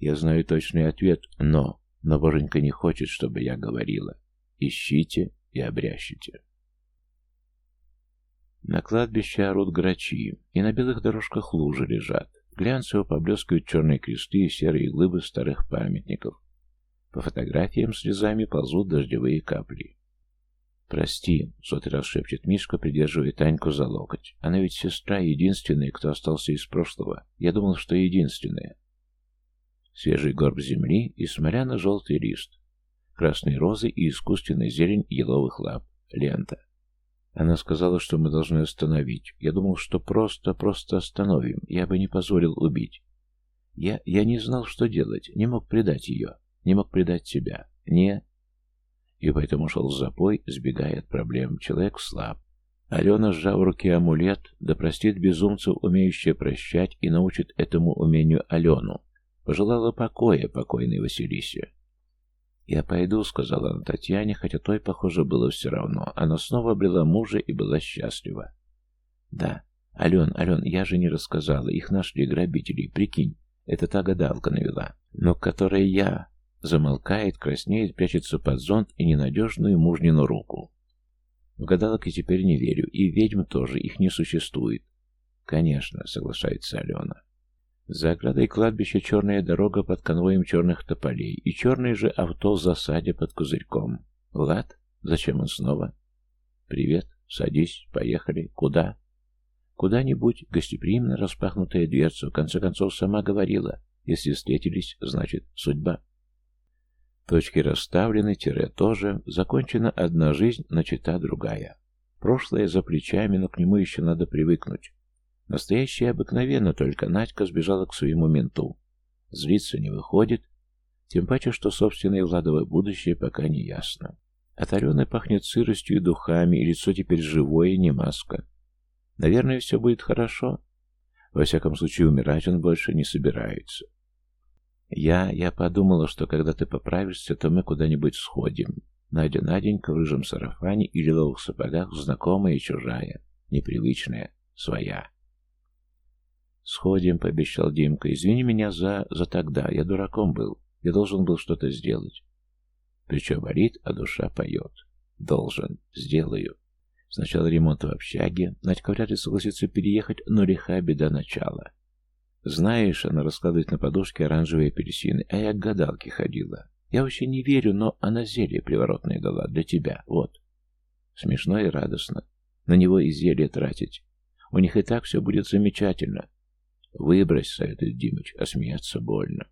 Я знаю точный ответ, но... Но Боженька не хочет, чтобы я говорила. Ищите и обрящите. На кладбище орут грачи, и на белых дорожках лужи лежат. Глянцево поблескивают черные кресты и серые глыбы старых памятников. По фотографиям слезами ползут дождевые капли. «Прости», — сотый раз шепчет Мишка, придерживая Таньку за локоть. «Она ведь сестра единственная, кто остался из прошлого. Я думал, что единственная». Свежий горб земли и смоляно-желтый лист. Красные розы и искусственная зелень еловых лап. Лента. Она сказала, что мы должны остановить. Я думал, что просто-просто остановим. Я бы не позволил убить. Я... я не знал, что делать. Не мог предать ее. Не мог предать себя. Не и поэтому шел в запой, сбегая от проблем. Человек слаб. Алена, сжав в руке амулет, да простит безумцев, умеющая прощать, и научит этому умению Алену. Пожелала покоя покойной Василисе. «Я пойду», — сказала она Татьяне, хотя той, похоже, было все равно. Она снова обрела мужа и была счастлива. «Да, Ален, Ален, я же не рассказала. Их нашли грабители. Прикинь, это та гадалка навела. Но которая я... Замолкает, краснеет, прячется под зонт и ненадежную мужнину руку. В гадалок я теперь не верю, и ведьм тоже, их не существует. Конечно, соглашается Алена. За оградой кладбища черная дорога под конвоем черных тополей, и черное же авто в засаде под козырьком. Влад? Зачем он снова? Привет, садись, поехали. Куда? Куда-нибудь, гостеприимно распахнутая дверца, в конце концов, сама говорила. Если встретились, значит, судьба. Точки расставлены, тире тоже. Закончена одна жизнь, начата другая. Прошлое за плечами, но к нему еще надо привыкнуть. Настоящее обыкновенно, только Надька сбежала к своему менту. Злиться не выходит, тем паче, что собственное Владовое будущее пока не ясно. От Алены пахнет сыростью и духами, и лицо теперь живое, не маска. Наверное, все будет хорошо. Во всяком случае, умирать он больше не собирается. Я, я подумала, что когда ты поправишься, то мы куда-нибудь сходим. Надя Наденька в рыжем сарафане и лиловых сапогах, знакомая и чужая, непривычная, своя. «Сходим», — пообещал Димка. «Извини меня за... за тогда. Я дураком был. Я должен был что-то сделать». Плечо болит, а душа поет. «Должен. Сделаю». Сначала ремонт в общаге. Надька вряд ли согласится переехать, но лиха беда начала. Знаешь, она раскладывает на подушке оранжевые апельсины, а я к гадалке ходила. Я вообще не верю, но она зелье приворотное дала для тебя, вот. Смешно и радостно. На него и зелье тратить. У них и так все будет замечательно. Выбрось, советует Димыч, а смеяться больно.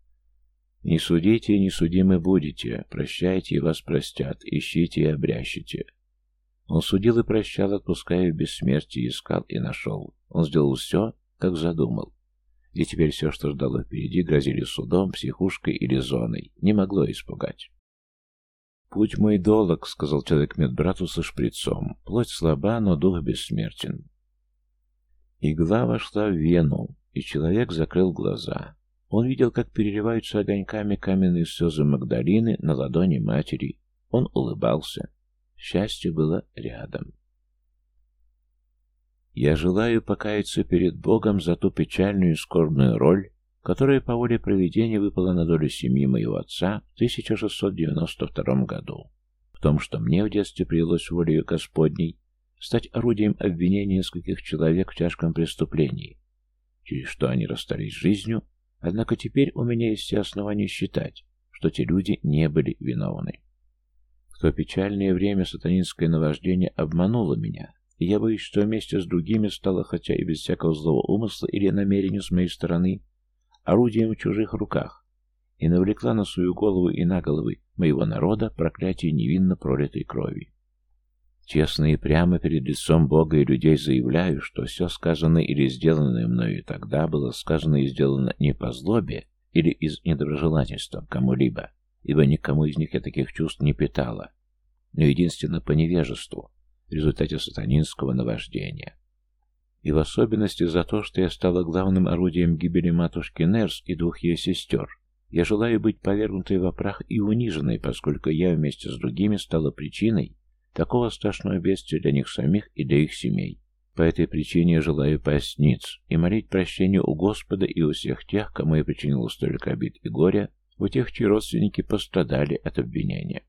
Не судите, не судимы будете. Прощайте, и вас простят. Ищите и обрящите. Он судил и прощал, отпуская в бессмертие, искал и нашел. Он сделал все, как задумал. И теперь все, что ждало впереди, грозили судом, психушкой или зоной. Не могло испугать. «Путь мой долог», — сказал человек медбрату со шприцом. «Плоть слаба, но дух бессмертен». Игла вошла в вену, и человек закрыл глаза. Он видел, как переливаются огоньками каменные слезы Магдалины на ладони матери. Он улыбался. Счастье было рядом. Я желаю покаяться перед Богом за ту печальную и скорбную роль, которая по воле проведения выпала на долю семьи моего отца в 1692 году. В том, что мне в детстве привелось волею Господней стать орудием обвинения нескольких человек в тяжком преступлении, через что они расстались с жизнью, однако теперь у меня есть все основания считать, что те люди не были виновны. В то печальное время сатанинское наваждение обмануло меня, и я боюсь, что вместе с другими стало, хотя и без всякого злого умысла или намерения с моей стороны, орудием в чужих руках, и навлекла на свою голову и на головы моего народа проклятие невинно пролитой крови. Честно и прямо перед лицом Бога и людей заявляю, что все сказанное или сделанное мною тогда было сказано и сделано не по злобе или из недоброжелательства кому-либо, ибо никому из них я таких чувств не питала, но единственно по невежеству, в результате сатанинского наваждения. И в особенности за то, что я стала главным орудием гибели матушки Нерс и двух ее сестер. Я желаю быть повергнутой в прах и униженной, поскольку я вместе с другими стала причиной такого страшного бедствия для них самих и для их семей. По этой причине я желаю поясниться и молить прощения у Господа и у всех тех, кому я причинил столько обид и горя, у тех, чьи родственники пострадали от обвинения.